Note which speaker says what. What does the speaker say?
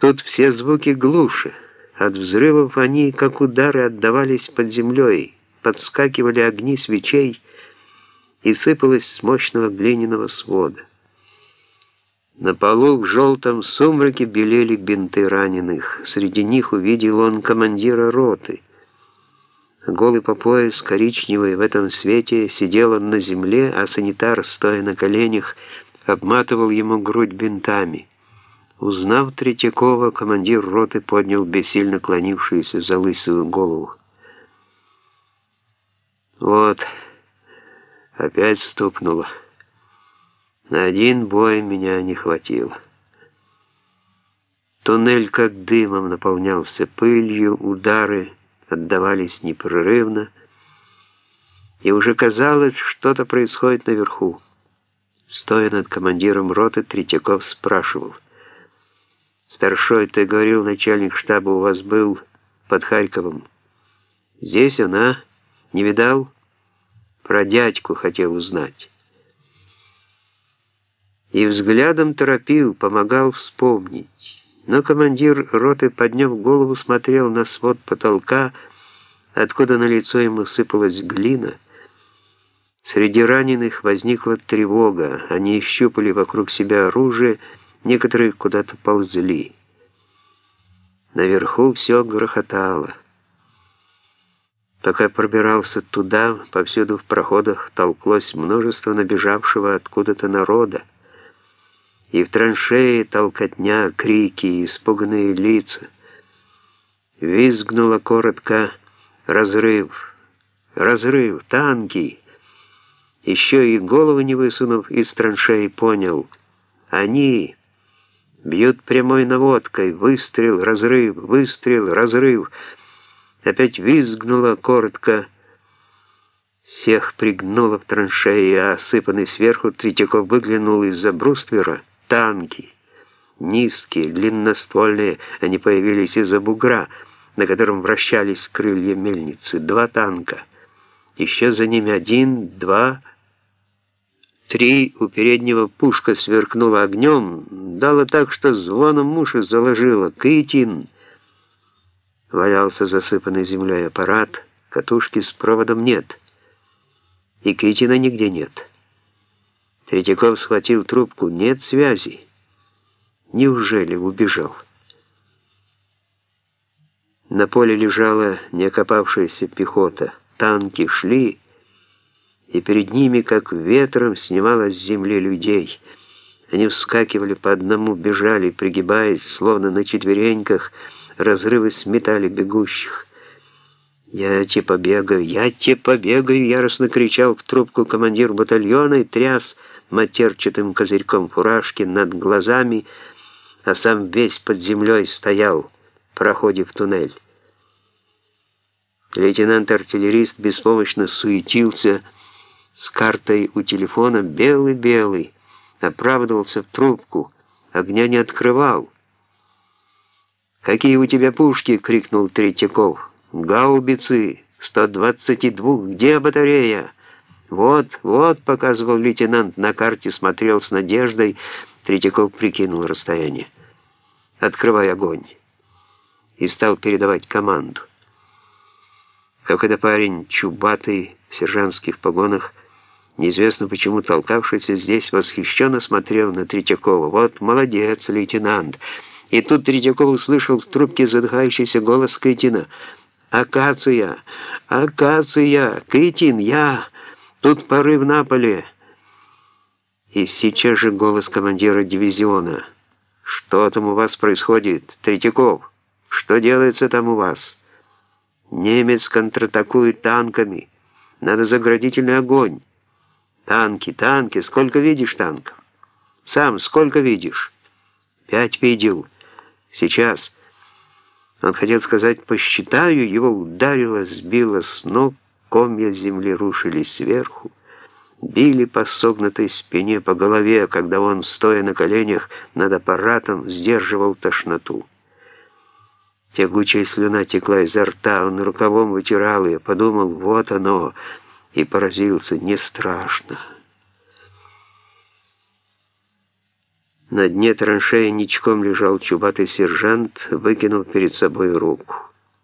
Speaker 1: Тут все звуки глуше. От взрывов они, как удары, отдавались под землей, подскакивали огни свечей и сыпалось с мощного глиняного свода. На полу в желтом сумраке белели бинты раненых. Среди них увидел он командира роты. Голый по пояс, коричневый в этом свете, сидел он на земле, а санитар, стоя на коленях, обматывал ему грудь бинтами. Узнав Третьякова, командир роты поднял бессильно клонившуюся за лысую голову. «Вот, опять стукнуло. На один бой меня не хватило». Туннель как дымом наполнялся пылью, удары отдавались непрерывно, и уже казалось, что-то происходит наверху. Стоя над командиром роты, Третьяков спрашивал — Старшой, ты говорил, начальник штаба у вас был под Харьковом. Здесь она не видал? Про дядьку хотел узнать. И взглядом торопил, помогал вспомнить. Но командир роты, подняв голову, смотрел на свод потолка, откуда на лицо ему сыпалась глина. Среди раненых возникла тревога. Они щупали вокруг себя оружие, некоторые куда-то ползли. Наверху все грохотало. Пока пробирался туда, повсюду в проходах толклось множество набежавшего откуда-то народа. И в траншеи толкотня, крики, испуганные лица. Визгнуло коротко «Разрыв! Разрыв! Танки!» Еще и голову не высунув из траншеи, понял «Они!» Бьют прямой наводкой. Выстрел, разрыв, выстрел, разрыв. Опять визгнуло коротко. Всех пригнуло в траншеи, а осыпанный сверху Третьяков выглянул из-за бруствера. Танки. Низкие, длинноствольные, они появились из-за бугра, на котором вращались крылья мельницы. Два танка. Еще за ними один, два, Три у переднего пушка сверкнула огнем, дала так, что звоном уши заложила. «Кытин!» Валялся засыпанный землей аппарат, катушки с проводом нет. И Кытина нигде нет. Третьяков схватил трубку. Нет связи. Неужели убежал? На поле лежала неокопавшаяся пехота. Танки шли, и перед ними, как ветром, снималось с земли людей. Они вскакивали по одному, бежали, пригибаясь, словно на четвереньках, разрывы сметали бегущих. «Я те побегаю, я те побегаю!» яростно кричал в трубку командир батальона и тряс матерчатым козырьком фуражки над глазами, а сам весь под землей стоял, проходив туннель. Лейтенант-артиллерист беспомощно суетился, с картой у телефона белый-белый, оправдывался в трубку, огня не открывал. «Какие у тебя пушки?» — крикнул Третьяков. «Гаубицы! 122! Где батарея?» «Вот, вот», — показывал лейтенант на карте, смотрел с надеждой. Третьяков прикинул расстояние. «Открывай огонь!» И стал передавать команду. Какой-то парень, чубатый, в сержантских погонах, неизвестно почему толкавшийся здесь, восхищенно смотрел на Третьякова. «Вот молодец, лейтенант!» И тут Третьяков услышал в трубке задыхающийся голос Кытина. «Акация! Акация! Кытин, я! Тут порыв на поле!» И сейчас же голос командира дивизиона. «Что там у вас происходит, Третьяков? Что делается там у вас?» «Немец контратакует танками. Надо заградительный огонь». Танки, танки, сколько видишь танков? Сам сколько видишь? Пять видел. Сейчас. Он хотел сказать «посчитаю», его ударило, сбило с ног, комья земли рушились сверху, били по согнутой спине, по голове, когда он, стоя на коленях над аппаратом, сдерживал тошноту. Тягучая слюна текла изо рта, он рукавом вытирал ее, подумал «вот оно», и поразился, не страшно. На дне траншеи ничком лежал чубатый сержант, выкинув перед собой руку.